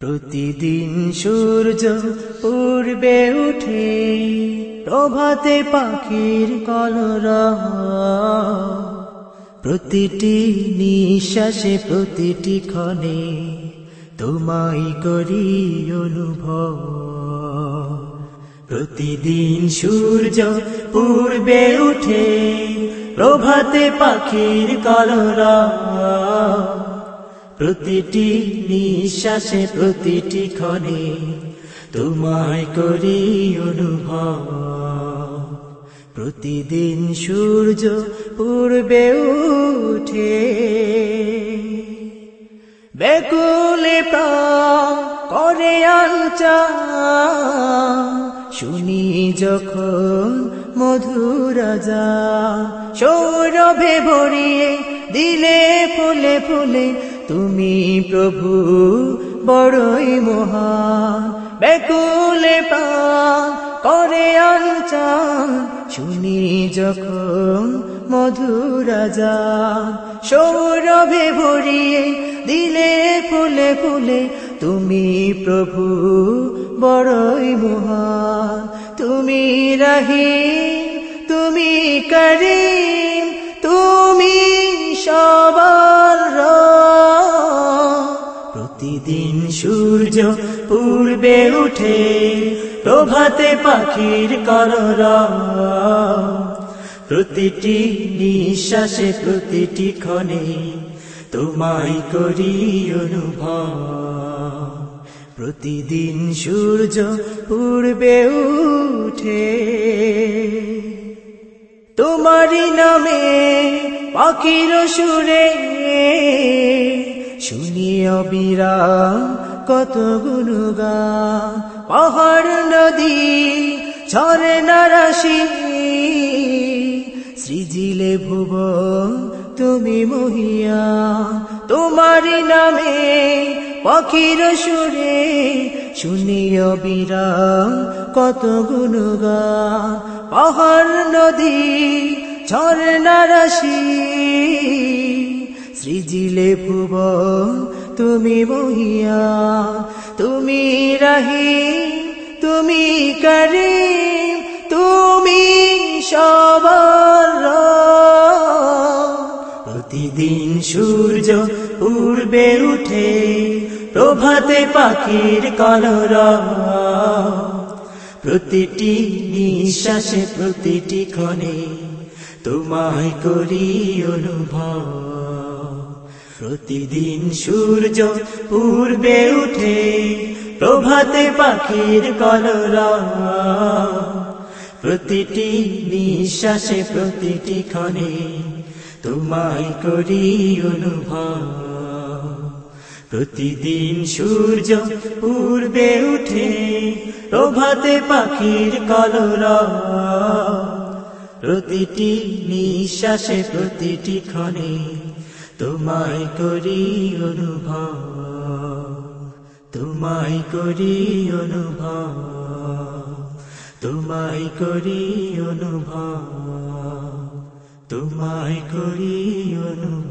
প্রতিদিন সূর্য পূর্বে উঠে প্রভাতে পাখির কলরা প্রতিটি নিঃশ্বাসে, প্রতিটি ক্ষণে তোমায় করি অনুভব। প্রতিদিন সূর্য পূর্বে উঠে প্রভাতে পাখির কলরা প্রতিটি নিঃশ্বাসে, প্রতিটি ক্ষণে তোমায় করি অনুভব। প্রতিদিন সূর্য পূর্বে উঠে বেকুলে করে শুনি যখন মধুরাজা সৌরভে ভরিয়ে দিলে ফুলে ফুলে তুমি প্রভু, বড়ই মহান। বেকুলে করে আলচান, শুনি যখন মধুরাজা সৌরভে ভরিয়ে দিলে ফুলে ফুলে, তুমি প্রভু, বড়ই মহান। তুমি রাহি তুমি করিম প্রতিদিন সূর্য পূর্বে উঠে প্রভাতে পাখির কলরা। প্রতিটি নিঃশ্বাসে, প্রতিটি ক্ষণে তোমায় করি অনুভব। প্রতিদিন সূর্য পূর্বে উঠে তোমারই নামে পাখির সুরে শুনি অবিরাম কত গুণগান পাহাড়, নদী, ঝরে নারাশি সৃজিলে ভুব, তুমি মহিয়া। তোমারই নামে পাখির সুরে শুনি অবিরাম কত গুণগান পাহাড়, নদী ঝর্ণা রাশি। সৃজিলে ভুব তুমি মহিয়া, তুমি রাহি, তুমি করি তুমি সবার প্রতিদিন সূর্য পূর্বে উঠে প্রভাতে পাখির কলরা প্রতিটি নিঃশ্বাসে, প্রতিটি ক্ষণে তোমায় করি অনুভব। প্রতিদিন সূর্য পূর্বে উঠে প্রভাতে পাখির কলরা। প্রতিটি নিঃশ্বাসে, প্রতিটি ক্ষণে তোমায় করি অনুভব। প্রতিদিন সূর্য পূর্বে উঠে প্রভাতে পাখির কলরা। প্রতিটি নিঃশ্বাসে, প্রতিটি ক্ষণে তোমায় করি অনুভব তোমায় করি অনুভব তোমায় করি অনুভব তোমায় করি অনুভব।